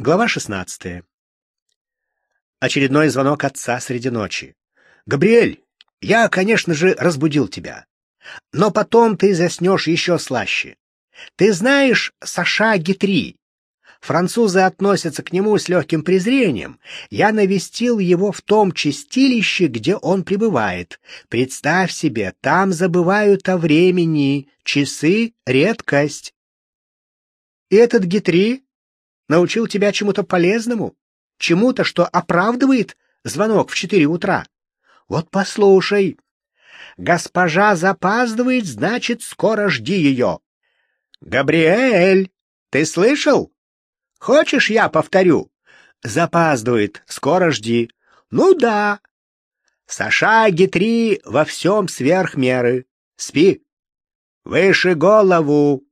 Глава 16. Очередной звонок отца среди ночи. «Габриэль, я, конечно же, разбудил тебя. Но потом ты заснешь еще слаще. Ты знаешь Саша Гитри? Французы относятся к нему с легким презрением. Я навестил его в том чистилище, где он пребывает. Представь себе, там забывают о времени. Часы — редкость. И этот Гитри научил тебя чему-то полезному, чему-то, что оправдывает звонок в четыре утра. Вот послушай. Госпожа запаздывает, значит, скоро жди ее. Габриэль, ты слышал? Хочешь, я повторю? Запаздывает, скоро жди. Ну да. Саша Гитри во всем сверх меры. Спи. Выше голову.